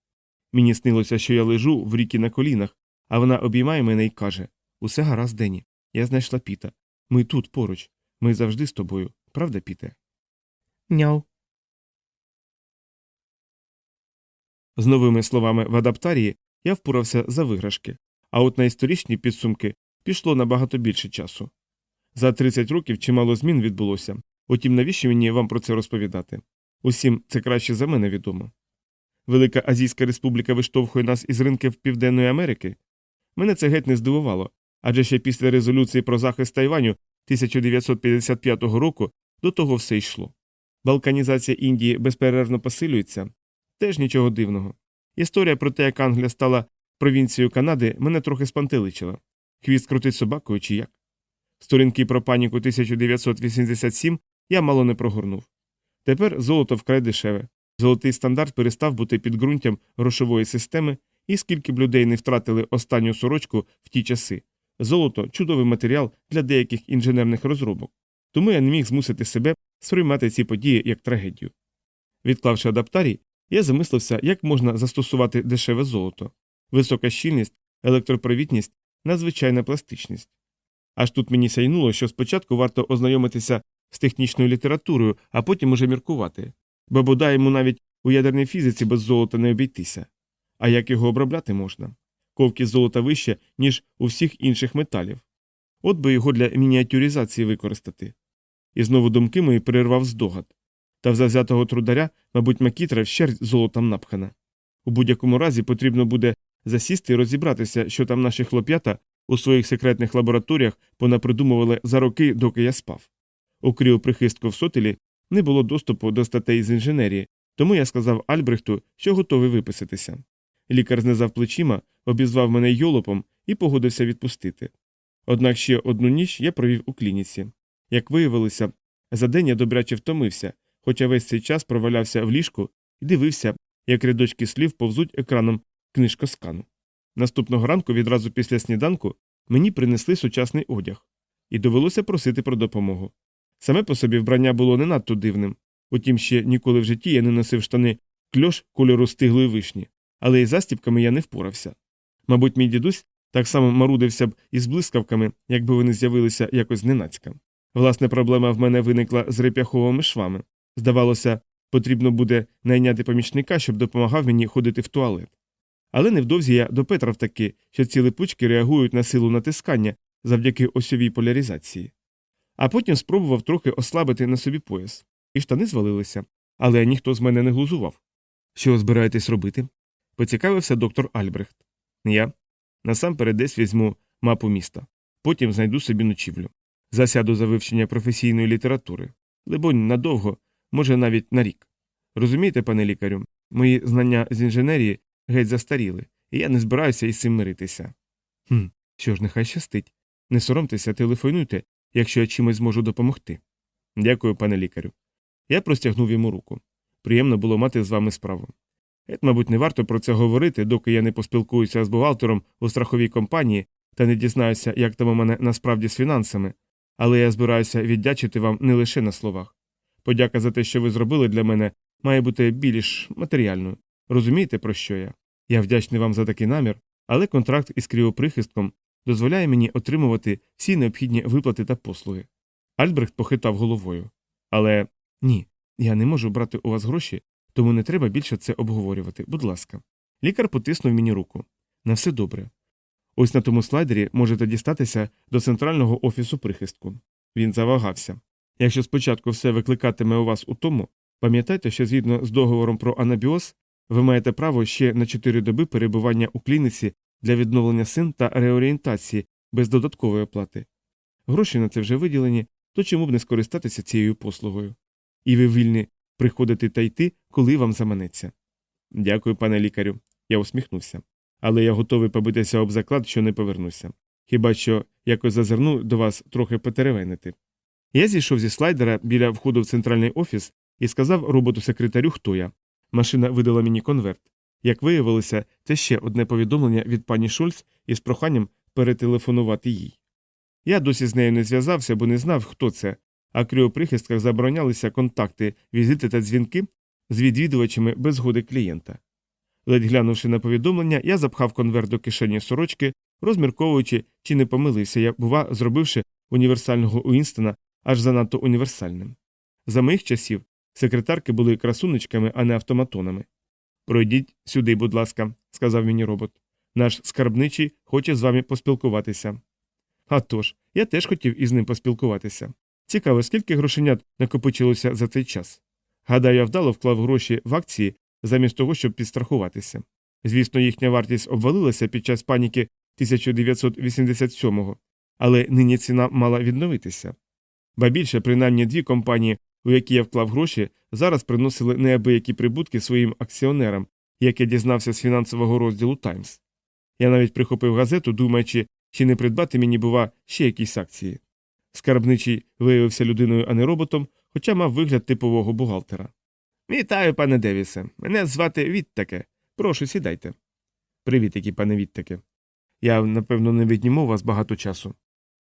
Мені снилося, що я лежу в ріки на колінах, а вона обіймає мене і каже Усе гаразд, Дені. Я знайшла піта. Ми тут поруч. Ми завжди з тобою. Правда, піте? Няу. З новими словами в адаптарії я впорався за виграшки, а от на історичні підсумки пішло набагато більше часу. За 30 років чимало змін відбулося, утім, навіщо мені вам про це розповідати? Усім це краще за мене відомо. Велика Азійська республіка виштовхує нас із ринків Південної Америки. Мене це геть не здивувало, адже ще після резолюції про захист Тайваню 1955 року до того все йшло. Балканізація Індії безперервно посилюється, теж нічого дивного. Історія про те, як Англія стала провінцією Канади, мене трохи спантеличила. Хвіст крутить собакою чи як. Сторінки про паніку 1987 я мало не прогорнув. Тепер золото вкрай дешеве. Золотий стандарт перестав бути підґрунтям грошової системи, і скільки б людей не втратили останню сорочку в ті часи. Золото чудовий матеріал для деяких інженерних розробок, тому я не міг змусити себе сприймати ці події як трагедію. Відклавши адаптарій, я замислився, як можна застосувати дешеве золото, висока щільність, електропровідність, надзвичайна пластичність. Аж тут мені сяйнуло, що спочатку варто ознайомитися з технічною літературою, а потім уже міркувати, бо бодай йому навіть у ядерній фізиці без золота не обійтися. А як його обробляти можна? Ковки золота вище, ніж у всіх інших металів. От би його для мініатюризації використати. І знову думки мої перервав здогад. Та в завзятого трударя, мабуть, макітра вщерть золотом напхана. У будь-якому разі потрібно буде засісти і розібратися, що там наші хлоп'ята у своїх секретних лабораторіях понапридумували за роки, доки я спав. Окрім прихистку в сотелі, не було доступу до статей з інженерії, тому я сказав Альбрехту, що готовий виписатися. Лікар знизав плечима, обізвав мене йолопом і погодився відпустити. Однак ще одну ніч я провів у клініці. Як виявилося, за день я добряче втомився, хоча весь цей час провалявся в ліжку і дивився, як рядочки слів повзуть екраном книжкоскану. Наступного ранку, відразу після сніданку, мені принесли сучасний одяг, і довелося просити про допомогу. Саме по собі вбрання було не надто дивним, утім ще ніколи в житті я не носив штани кльош кольору стиглої вишні, але й застіпками я не впорався. Мабуть, мій дідусь так само марудився б із блискавками, якби вони з'явилися якось зненацька. Власне, проблема в мене виникла з реп'яховими швами. Здавалося, потрібно буде найняти помічника, щоб допомагав мені ходити в туалет. Але невдовзі я допетрав таки, що ці липучки реагують на силу натискання завдяки осьовій поляризації. А потім спробував трохи ослабити на собі пояс, і штани звалилися, але ніхто з мене не глузував. Що збираєтесь робити? поцікавився доктор Альбрехт. Я насамперед десь візьму мапу міста, потім знайду собі ночівлю. Засяду за вивчення професійної літератури. Либонь, надовго, може навіть на рік. Розумієте, пане лікарю, мої знання з інженерії геть застаріли, і я не збираюся із цим миритися. «Хм, Що ж, нехай щастить. Не соромтеся, телефонуйте, якщо я чимось зможу допомогти. Дякую, пане лікарю. Я простягнув йому руку. Приємно було мати з вами справу. Ет, мабуть, не варто про це говорити, доки я не поспілкуюся з бухгалтером у страховій компанії та не дізнаюся, як там у мене насправді з фінансами, але я збираюся віддячити вам не лише на словах. Подяка за те, що ви зробили для мене, має бути більш матеріальною. Розумієте, про що я? Я вдячний вам за такий намір, але контракт із кріоприхистком дозволяє мені отримувати всі необхідні виплати та послуги. Альбрехт похитав головою. Але ні, я не можу брати у вас гроші, тому не треба більше це обговорювати. Будь ласка. Лікар потиснув мені руку. На все добре. Ось на тому слайдері можете дістатися до центрального офісу прихистку. Він завагався. Якщо спочатку все викликатиме у вас у тому, пам'ятайте, що згідно з договором про анабіоз, ви маєте право ще на 4 доби перебування у клініці для відновлення син та реорієнтації без додаткової оплати. Гроші на це вже виділені, то чому б не скористатися цією послугою? І ви вільні приходити та йти, коли вам заманеться. Дякую, пане лікарю. Я усміхнувся. Але я готовий побитися об заклад, що не повернуся. Хіба що якось зазирну до вас трохи потеревенити. Я зійшов зі слайдера біля входу в центральний офіс і сказав роботу секретарю, хто я. Машина видала мені конверт. Як виявилося, це ще одне повідомлення від пані Шульц із проханням перетелефонувати їй. Я досі з нею не зв'язався, бо не знав, хто це, а кріоприхистках заборонялися контакти, візити та дзвінки з відвідувачами без згоди клієнта. Ледь глянувши на повідомлення, я запхав конверт до кишені сорочки, розмірковуючи, чи не помилився я, бува, зробивши універсального Уінстона аж занадто універсальним. За моїх часів секретарки були красунечками, а не автоматонами. Пройдіть сюди, будь ласка, сказав мені робот. Наш скарбничий хоче з вами поспілкуватися. А тож, я теж хотів із ним поспілкуватися. Цікаво, скільки грошенят накопичилося за цей час. Гадаю, я вдало вклав гроші в акції замість того, щоб підстрахуватися. Звісно, їхня вартість обвалилася під час паніки 1987-го, але нині ціна мала відновитися. Ба більше, принаймні дві компанії, у які я вклав гроші, зараз приносили неабиякі прибутки своїм акціонерам, як я дізнався з фінансового розділу Таймс. Я навіть прихопив газету, думаючи, чи не придбати мені, бува, ще якісь акції. Скарбничий виявився людиною, а не роботом, хоча мав вигляд типового бухгалтера. Вітаю, пане Девісе. Мене звати Відтаке. Прошу, сідайте. Привіт, які пане Відтаке. Я, напевно, не відніму вас багато часу.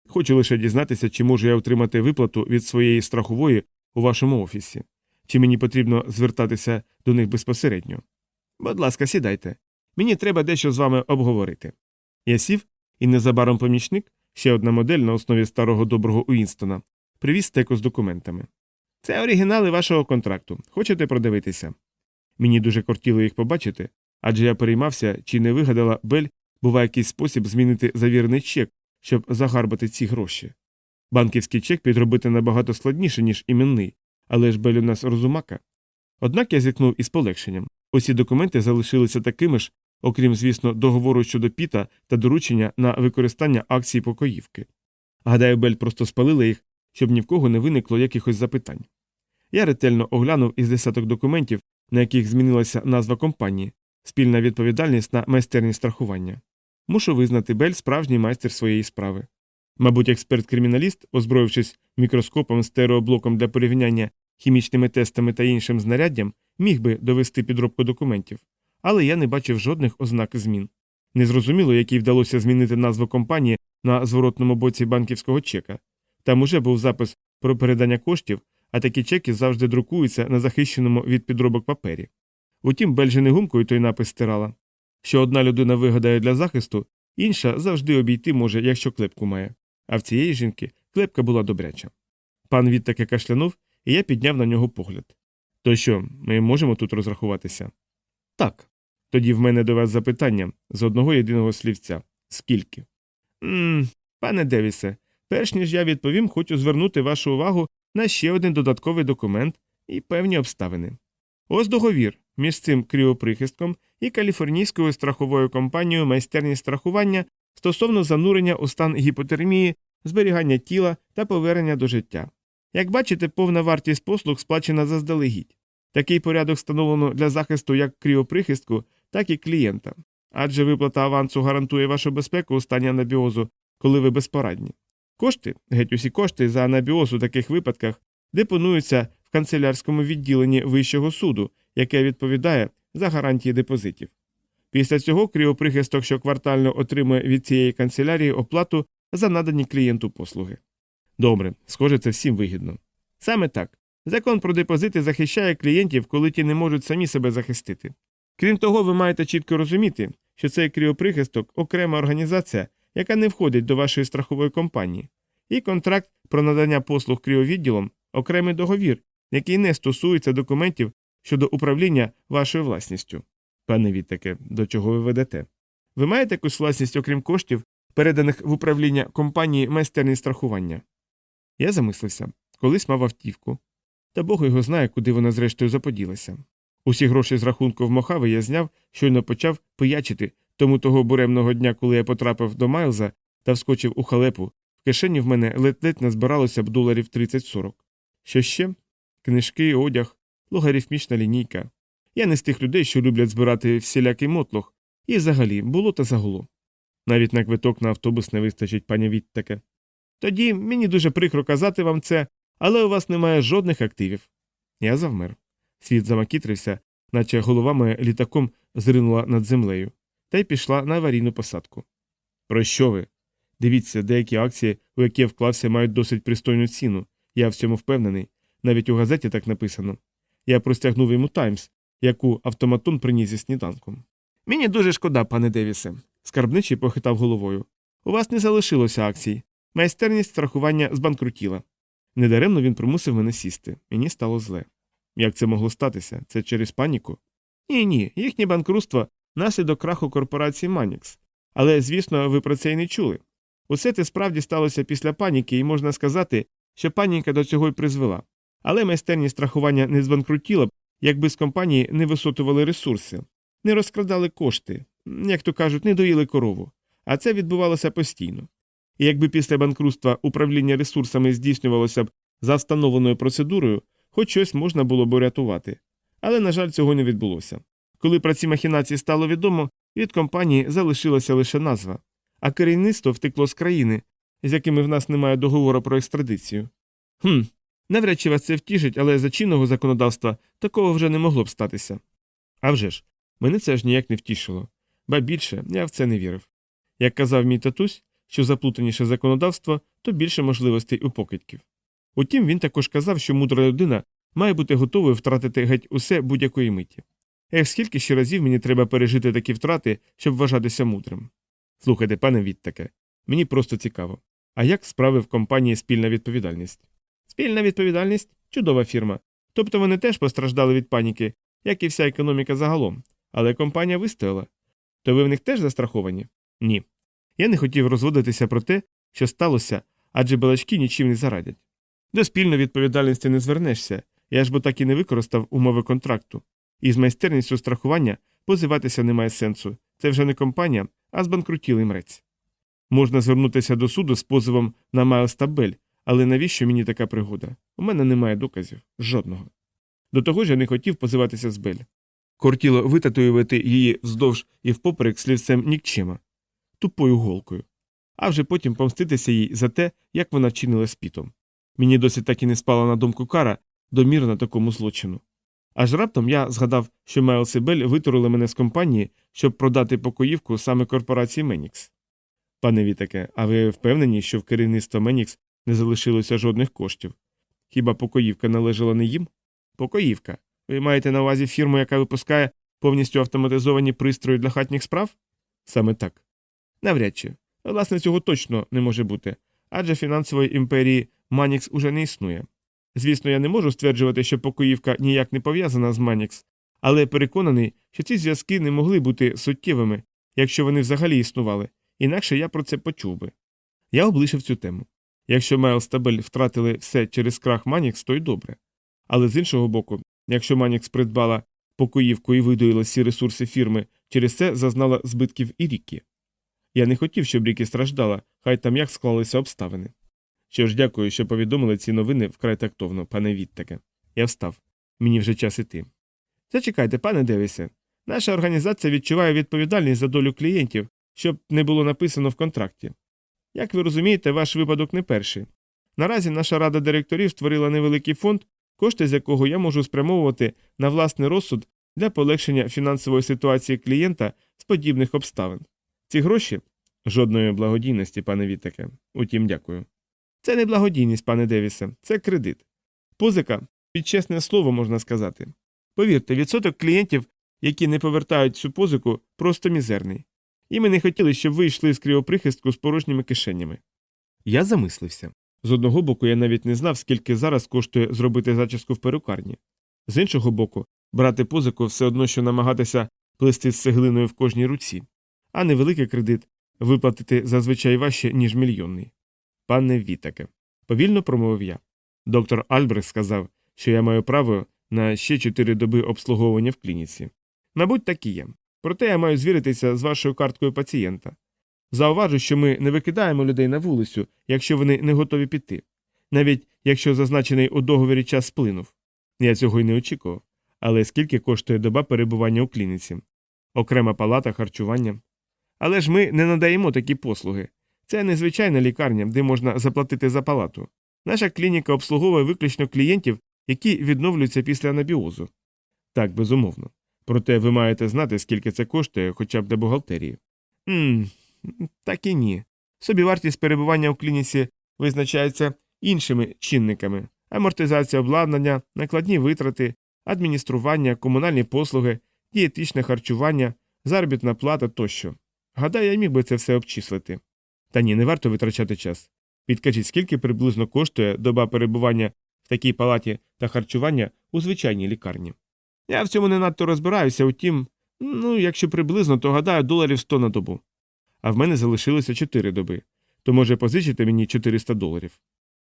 Хочу лише дізнатися, чи можу я отримати виплату від своєї страхової у вашому офісі, чи мені потрібно звертатися до них безпосередньо. Будь ласка, сідайте. Мені треба дещо з вами обговорити. Я сів, і незабаром помічник, ще одна модель на основі старого доброго Уінстона, привіз теку з документами. Це оригінали вашого контракту. Хочете продивитися? Мені дуже кортіло їх побачити, адже я переймався, чи не вигадала Бель, бува якийсь спосіб змінити завірений чек, щоб загарбати ці гроші. Банківський чек підробити набагато складніше, ніж іменний, але ж Бель у нас розумака. Однак я зіткнув із полегшенням. Усі документи залишилися такими ж, окрім, звісно, договору щодо піта та доручення на використання акцій покоївки. Гадаю, Бель просто спалила їх, щоб ні в кого не виникло якихось запитань. Я ретельно оглянув із десяток документів, на яких змінилася назва компанії, спільна відповідальність на майстерність страхування. Мушу визнати Бель справжній майстер своєї справи. Мабуть, експерт-криміналіст, озброївшись мікроскопом стереоблоком для порівняння хімічними тестами та іншим знаряддям, міг би довести підробку документів, але я не бачив жодних ознак змін. Незрозуміло, якій вдалося змінити назву компанії на зворотному боці банківського чека. Там уже був запис про передання коштів, а такі чеки завжди друкуються на захищеному від підробок папері. Утім, Бель же не гумкою той напис стирала. Що одна людина вигадає для захисту, інша завжди обійти може, якщо клепку має. А в цієї жінки клепка була добряча. Пан від таки кашлянув, і я підняв на нього погляд. То що, ми можемо тут розрахуватися? Так. Тоді в мене до вас запитання з одного єдиного слівця скільки? Ммм, пане Девісе, перш ніж я відповім, хочу звернути вашу увагу на ще один додатковий документ і певні обставини. Ось договір між цим кріоприхистком і каліфорнійською страховою компанією майстерність страхування стосовно занурення у стан гіпотермії, зберігання тіла та повернення до життя. Як бачите, повна вартість послуг сплачена заздалегідь. Такий порядок встановлено для захисту як кріоприхистку, так і клієнта. Адже виплата авансу гарантує вашу безпеку у стані анабіозу, коли ви безпорадні. Кошти, геть усі кошти за анабіоз у таких випадках депонуються в канцелярському відділенні Вищого суду, яке відповідає за гарантії депозитів. Після цього кріоприхисток щоквартально отримує від цієї канцелярії оплату за надані клієнту послуги. Добре, схоже, це всім вигідно. Саме так. Закон про депозити захищає клієнтів, коли ті не можуть самі себе захистити. Крім того, ви маєте чітко розуміти, що цей кріоприхисток окрема організація, яка не входить до вашої страхової компанії, і контракт про надання послуг кріовідділом окремий договір, який не стосується документів щодо управління вашою власністю. Пане Вітаке, до чого ви ведете? Ви маєте якусь власність, окрім коштів, переданих в управління компанії майстерні страхування? Я замислився, колись мав автівку. Та Бог його знає, куди вона зрештою заподілася. Усі гроші з рахунку в Мохави я зняв, щойно почав пиячити, тому того буремного дня, коли я потрапив до Майлза та вскочив у халепу, в кишені в мене ледь-ледь назбиралося б доларів 30-40. Що ще? Книжки, одяг, логарифмічна лінійка. Я не з тих людей, що люблять збирати всілякий мотлох, і взагалі було та загуло. Навіть на квиток на автобус не вистачить пані Віттаке. Тоді мені дуже прикро казати вам це, але у вас немає жодних активів. Я завмер. Світ замакітрився, наче голова моя літаком зринула над землею, та й пішла на аварійну посадку. Про що ви? Дивіться, деякі акції, у які я вклався, мають досить пристойну ціну. Я в цьому впевнений. Навіть у газеті так написано. Я простягнув йому Таймс, яку автоматон приніс зі сніданком. Мені дуже шкода, пане Девісе. Скарбничий похитав головою. У вас не залишилося акцій. Майстерність страхування збанкрутіла. Недаремно він примусив мене сісти. Мені стало зле. Як це могло статися? Це через паніку? Ні, ні, їхнє банкрутство наслідок краху корпорації Манікс. Але, звісно, ви про це й не чули. Усе це справді сталося після паніки, і можна сказати, що паніка до цього й призвела. Але майстерність страхування не збанкрутіла б, якби з компанії не висотували ресурси, не розкрадали кошти, як то кажуть, не доїли корову. А це відбувалося постійно. І якби після банкрутства управління ресурсами здійснювалося б за встановленою процедурою, хоч щось можна було б урятувати. Але, на жаль, цього не відбулося. Коли про ці махінації стало відомо, від компанії залишилася лише назва, а керівництво втекло з країни, з якими в нас немає договору про екстрадицію. Хм, навряд чи вас це втішить, але за чинного законодавства такого вже не могло б статися. А вже ж, мене це аж ніяк не втішило, ба більше я в це не вірив. Як казав мій татусь, що заплутаніше законодавство, то більше можливостей у покидьків. Утім, він також казав, що мудра людина має бути готовою втратити геть усе будь-якої миті. Ех, скільки ще разів мені треба пережити такі втрати, щоб вважатися мудрим. Слухайте, пане Віттаке, мені просто цікаво. А як справи в компанії спільна відповідальність? Спільна відповідальність чудова фірма. Тобто вони теж постраждали від паніки, як і вся економіка загалом, але компанія вистояла. То ви в них теж застраховані? Ні. Я не хотів розводитися про те, що сталося, адже балачки нічим не зарадять. До спільної відповідальності не звернешся, я ж бо так і не використав умови контракту. І з майстерністю страхування позиватися немає сенсу. Це вже не компанія, а збанкрутілий мрець. Можна звернутися до суду з позовом на Майлз та Бель, але навіщо мені така пригода? У мене немає доказів жодного. До того ж я не хотів позиватися з Бель. Кортіло витатуювати її вздовж і впоперек слівцем нікчима, тупою голкою, а вже потім помститися їй за те, як вона вчинила з пітом. Мені досить так і не спала на думку кара домірна такому злочину. Аж раптом я згадав, що Майлз і Бель витурили мене з компанії, щоб продати покоївку саме корпорації Менікс. Пане Вітаке, а ви впевнені, що в керівництво Менікс не залишилося жодних коштів? Хіба покоївка належала не їм? Покоївка. Ви маєте на увазі фірму, яка випускає повністю автоматизовані пристрої для хатніх справ? Саме так. Навряд чи. Власне, цього точно не може бути, адже фінансової імперії Манікс уже не існує. Звісно, я не можу стверджувати, що покоївка ніяк не пов'язана з Манікс, але переконаний, що ці зв'язки не могли бути суттєвими, якщо вони взагалі існували, інакше я про це почув би. Я облишив цю тему. Якщо Майлз та Бель втратили все через крах Манікс, то й добре. Але з іншого боку, якщо Манікс придбала покоївку і видоїла всі ресурси фірми, через це зазнала збитків і Рікі. Я не хотів, щоб Рікі страждала, хай там як склалися обставини. Що ж, дякую, що повідомили ці новини вкрай тактовно, пане Віттаке. Я встав. Мені вже час іти. Зачекайте, пане Девісе. Наша організація відчуває відповідальність за долю клієнтів, щоб не було написано в контракті. Як ви розумієте, ваш випадок не перший. Наразі наша рада директорів створила невеликий фонд, кошти з якого я можу спрямовувати на власний розсуд для полегшення фінансової ситуації клієнта з подібних обставин. Ці гроші жодної благодійності, пане Вітаке. Утім, дякую. Це не благодійність, пане Девісе, це кредит. Позика під чесне слово можна сказати. Повірте, відсоток клієнтів, які не повертають цю позику, просто мізерний. І ми не хотіли, щоб ви йшли з кривоприхистку з порожніми кишенями. Я замислився. З одного боку, я навіть не знав, скільки зараз коштує зробити зачіску в перукарні. З іншого боку, брати позику все одно, що намагатися плести з цеглиною в кожній руці, а невеликий кредит виплатити зазвичай важче, ніж мільйонний. Пане Вітаке, повільно промовив я. Доктор Альбрехт сказав, що я маю право на ще чотири доби обслуговування в клініці. Мабуть, так і є. Проте я маю звіритися з вашою карткою пацієнта. Зауважу, що ми не викидаємо людей на вулицю, якщо вони не готові піти, навіть якщо зазначений у договорі час сплинув. Я цього й не очікував. Але скільки коштує доба перебування у клініці? Окрема палата харчування. Але ж ми не надаємо такі послуги. Це незвичайна лікарня, де можна заплатити за палату. Наша клініка обслуговує виключно клієнтів, які відновлюються після анабіозу. Так, безумовно. Проте ви маєте знати, скільки це коштує хоча б для бухгалтерії. Ммм, так і ні. Собівартість перебування у клініці визначається іншими чинниками амортизація обладнання, накладні витрати, адміністрування, комунальні послуги, дієтичне харчування, заробітна плата тощо. Гадаю, я міг би це все обчислити. Та ні, не варто витрачати час. Підкажіть, скільки приблизно коштує доба перебування в такій палаті та харчування у звичайній лікарні. Я в цьому не надто розбираюся, утім, ну, якщо приблизно, то гадаю доларів 100 на добу. А в мене залишилося 4 доби, то може позичити мені 400 доларів.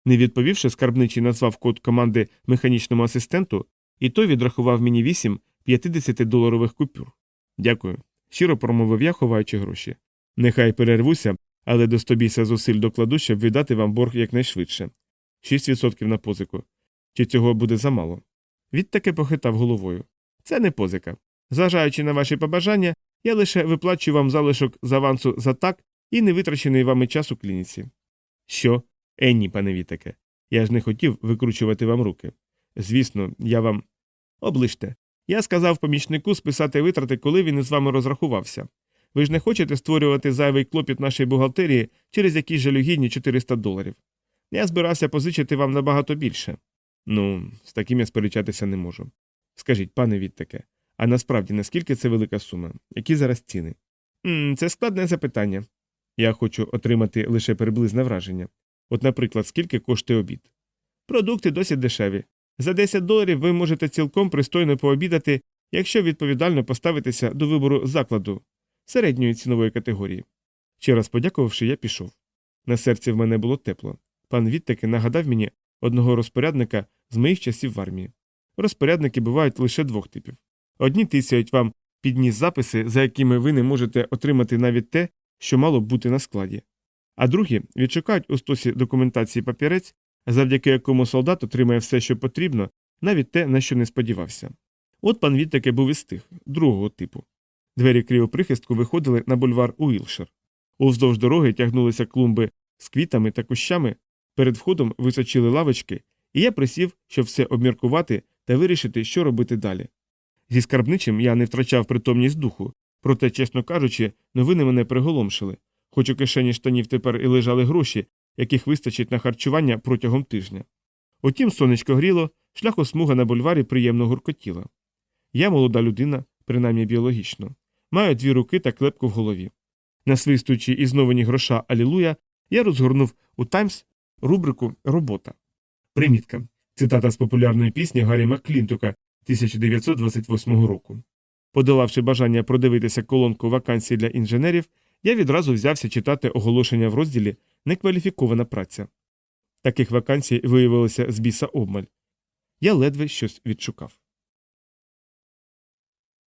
Не відповівши, скарбничий назвав код команди механічному асистенту, і той відрахував мені 8 50-доларових купюр. Дякую. Щиро промовив я, ховаючи гроші. Нехай перервуся, але до стобійся зусиль докладу, щоб віддати вам борг якнайшвидше. 6% на позику. Чи цього буде замало? Відтаки похитав головою. Це не позика. Зважаючи на ваші побажання, я лише виплачую вам залишок з авансу за так і невитрачений вами час у клініці. Що? Е, ні, пане Вітаке. Я ж не хотів викручувати вам руки. Звісно, я вам. Оближте. Я сказав помічнику списати витрати, коли він із вами розрахувався. Ви ж не хочете створювати зайвий клопіт нашої бухгалтерії через якісь жалюгідні 400 доларів. Я збирався позичити вам набагато більше. Ну, з таким я сперечатися не можу. Скажіть, пане Віттаке, а насправді наскільки це велика сума? Які зараз ціни? М, Це складне запитання. Я хочу отримати лише приблизне враження. От, наприклад, скільки коштує обід? Продукти досить дешеві. За 10 доларів ви можете цілком пристойно пообідати, якщо відповідально поставитися до вибору закладу середньої цінової категорії. Ще раз подякувавши, я пішов. На серці в мене було тепло. Пан Віттаки нагадав мені одного розпорядника з моїх часів в армії. Розпорядники бувають лише двох типів. Одні тисяють вам підніс записи, за якими ви не можете отримати навіть те, що мало бути на складі. А другі відшукають у стосі документації папірець, завдяки якому солдат отримає все, що потрібно, навіть те, на що не сподівався. От пан Віттаке був із тих, другого типу. Двері кривоприхистку виходили на бульвар Уілшир. Уздовж дороги тягнулися клумби з квітами та кущами, перед входом височили лавочки, і я присів, щоб все обміркувати та вирішити, що робити далі. Зі скарбничим я не втрачав притомність духу, проте, чесно кажучи, новини мене приголомшили, хоч у кишені штанів тепер і лежали гроші, яких вистачить на харчування протягом тижня. Утім, сонечко гріло, шляхосмуга на бульварі приємно гуркотіла. Я молода людина, принаймні біологічно, маю дві руки та клепку в голові. Насвистуючи із новині гроша Алілуя, я розгорнув у Таймс рубрику Робота. Примітка. Цитата з популярної пісні Гаррі Макклінтука 1928 року. Подолавши бажання продивитися колонку вакансій для інженерів, я відразу взявся читати оголошення в розділі Некваліфікована праця. Таких вакансій виявилося з біса обмаль. Я ледве щось відшукав.